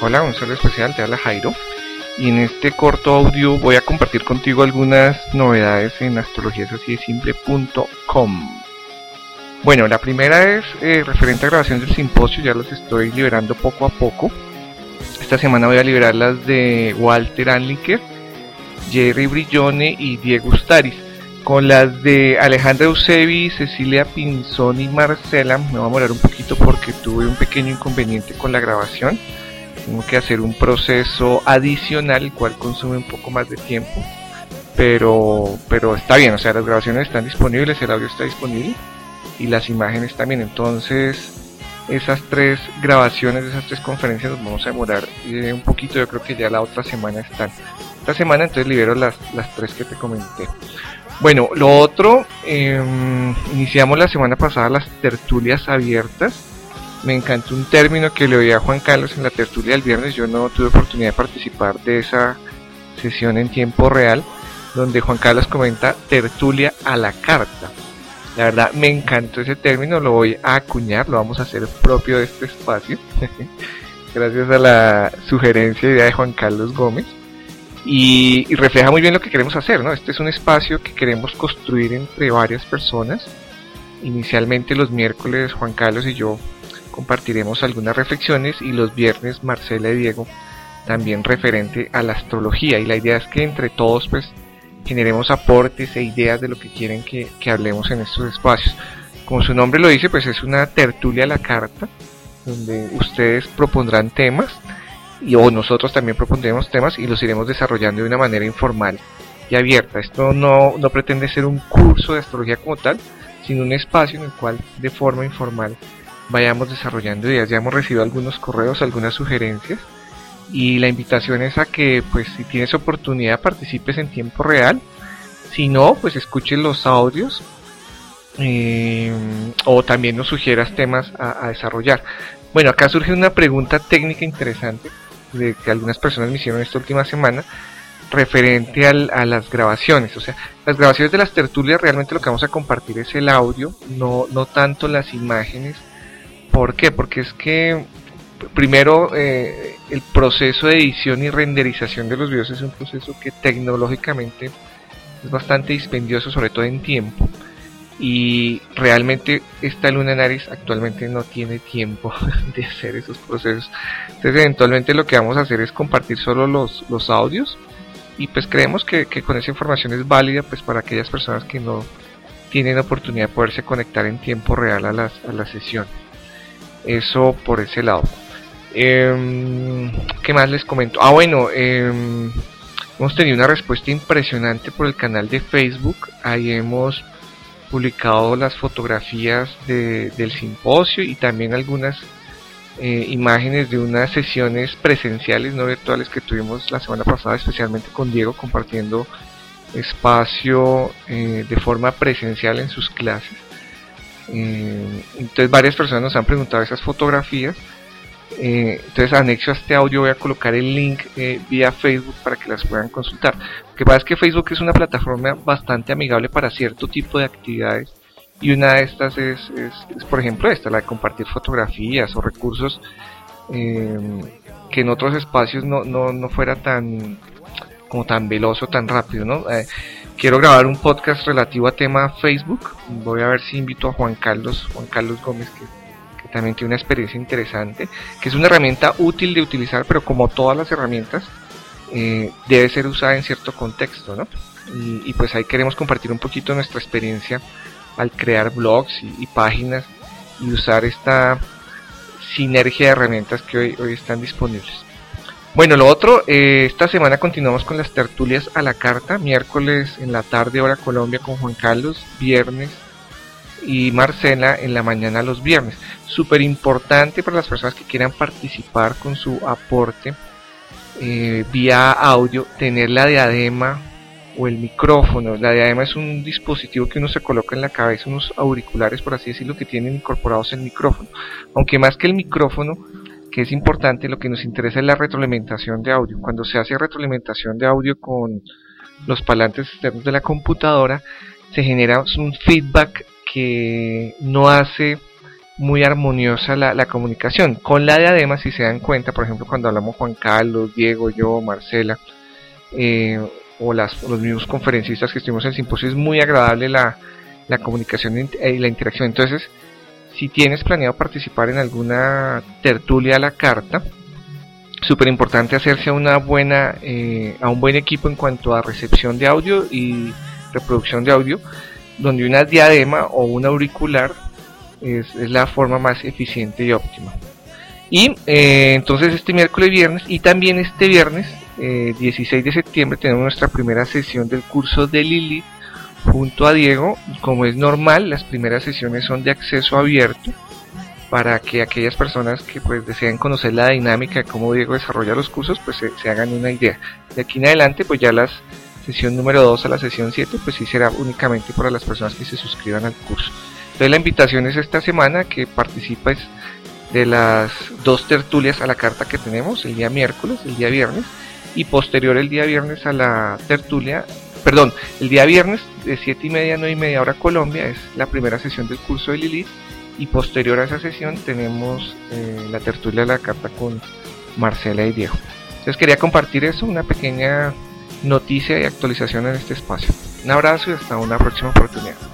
Hola, un saludo especial, te habla Jairo. Y en este corto audio voy a compartir contigo algunas novedades en astrologiasasidesimple.com. Bueno, la primera es eh, referente a grabación del simposio, ya las estoy liberando poco a poco. Esta semana voy a liberar las de Walter Anliker, Jerry Brillone y Diego Staris. Con las de Alejandra Eusebi, Cecilia Pinzón y Marcela me voy a morar un poquito porque tuve un pequeño inconveniente con la grabación tengo que hacer un proceso adicional, el cual consume un poco más de tiempo. Pero, pero está bien, o sea, las grabaciones están disponibles, el audio está disponible y las imágenes también. Entonces, esas tres grabaciones, esas tres conferencias nos vamos a demorar eh, un poquito. Yo creo que ya la otra semana están. Esta semana entonces libero las, las tres que te comenté. Bueno, lo otro, em, iniciamos la semana pasada las tertulias abiertas me encantó un término que le oí a Juan Carlos en la tertulia del viernes. Yo no tuve oportunidad de participar de esa sesión en tiempo real, donde Juan Carlos comenta tertulia a la carta. La verdad me encantó ese término, lo voy a acuñar, lo vamos a hacer propio de este espacio. Gracias a la sugerencia y idea de Juan Carlos Gómez. Y, y, refleja muy bien lo que queremos hacer, ¿no? Este es un espacio que queremos construir entre varias personas. Inicialmente los miércoles Juan Carlos y yo compartiremos algunas reflexiones y los viernes Marcela y Diego también referente a la astrología y la idea es que entre todos pues generemos aportes e ideas de lo que quieren que, hablemos en estos espacios. Como su nombre lo dice pues es una tertulia a la carta donde ustedes propondrán temas y o nosotros también propondremos temas y los iremos desarrollando de una manera informal y abierta. Esto no, no pretende ser un curso de astrología como tal, sino un espacio en el cual de forma informal vayamos desarrollando ideas. Ya hemos recibido algunos correos, algunas sugerencias y la invitación es a que pues si tienes oportunidad participes en tiempo real. Si no, pues escuches los audios eh, o también nos sugieras temas a, desarrollar. Bueno, acá surge una pregunta técnica interesante de que algunas personas me hicieron esta última semana referente a las grabaciones. O sea, las grabaciones de las tertulias realmente lo que vamos a compartir es el audio, no, no tanto las imágenes ¿Por qué? Porque es que primero eh, el proceso de edición y renderización de los videos es un proceso que tecnológicamente es bastante dispendioso, sobre todo en tiempo. Y realmente esta Luna Naris actualmente no tiene tiempo de hacer esos procesos. Entonces eventualmente lo que vamos a hacer es compartir solo los, los audios. Y pues creemos que, con esa información es válida pues para aquellas personas que no tienen oportunidad de poderse conectar en tiempo real a las, a la sesión. Eso por ese lado. Eh, ¿Qué más les comento? Ah, bueno, em, hemos tenido una respuesta impresionante por el canal de Facebook. Ahí hemos publicado las fotografías del simposio y también algunas eh, imágenes de unas sesiones presenciales, no virtuales, que tuvimos la semana pasada, especialmente con Diego compartiendo espacio eh, de forma presencial en sus clases. Eh, entonces varias personas nos han preguntado esas fotografías. Eh, entonces anexo a este audio voy a colocar el link eh, vía Facebook para que las puedan consultar. Lo que pasa es que Facebook es una plataforma bastante amigable para cierto tipo de actividades y una de estas es, es, por ejemplo esta, la de compartir fotografías o recursos que en otros espacios no, no, no fuera tan como tan veloz o tan rápido, ¿no? Quiero grabar un podcast relativo a tema Facebook. Voy a ver si invito a Juan Carlos, Juan Carlos Gómez, que, también tiene una experiencia interesante, que es una herramienta útil de utilizar, pero como todas las herramientas, eh, debe ser usada en cierto contexto, ¿no? Y, pues ahí queremos compartir un poquito nuestra experiencia al crear blogs y, páginas y usar esta sinergia de herramientas que hoy, hoy están disponibles. Bueno, lo otro, eh, esta semana continuamos con las tertulias a la carta, miércoles en la tarde hora Colombia con Juan Carlos, viernes y Marcela en la mañana los viernes. Súper importante para las personas que quieran participar con su aporte eh, vía audio, tener la diadema o el micrófono. La diadema es un dispositivo que uno se coloca en la cabeza, unos auriculares, por así decirlo, que tienen incorporados el micrófono. Aunque más que el micrófono, que es importante, lo que nos interesa es la retroalimentación de audio. Cuando se hace retroalimentación de audio con los parlantes externos de la computadora, se genera un feedback que no hace muy armoniosa la, comunicación. Con la diadema, si se dan cuenta, por ejemplo, cuando hablamos Juan Carlos, Diego, yo, Marcela, eh, o las, los mismos conferencistas que estuvimos en el simposio, es muy agradable la, la comunicación y la interacción. Entonces, si tienes planeado participar en alguna tertulia a la carta, súper importante hacerse a una buena eh, a un buen equipo en cuanto a recepción de audio y reproducción de audio donde una diadema o un auricular es, la forma más eficiente y óptima. Y eh, entonces este miércoles y viernes y también este viernes 16 eh, de septiembre tenemos nuestra primera sesión del curso de Lili junto a Diego. Como es normal, las primeras sesiones son de acceso abierto para que aquellas personas que pues deseen conocer la dinámica de cómo Diego desarrolla los cursos pues se, hagan una idea. De aquí en adelante pues ya la sesión número 2 a la sesión 7 pues sí será únicamente para las personas que se suscriban al curso. Entonces la invitación es esta semana que participes de las dos tertulias a la carta que tenemos, el día miércoles, el día viernes, y posterior el día viernes a la tertulia, perdón, el día viernes de 7 y media a 9 y media hora Colombia es la primera sesión del curso de Lilith, y posterior a esa sesión tenemos eh, la tertulia de la carta con Marcela y Diego. Entonces quería compartir eso, una pequeña noticia y actualización en este espacio. Un abrazo y hasta una próxima oportunidad.